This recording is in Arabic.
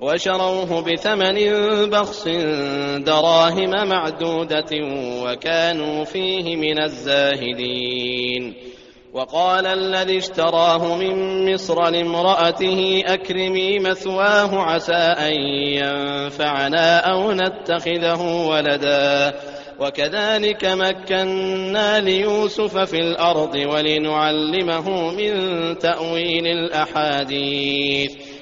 وشروه بثمن بخس دراهم معدودة وكانوا فيه من الزاهدين. وقال الذي اشتراه من مصر لامرأته أكرمي مثواه عسى أن ينفعنا أو نتخذه ولدا. وكذلك مكنا ليوسف في الأرض ولنعلمه من تأويل الأحاديث.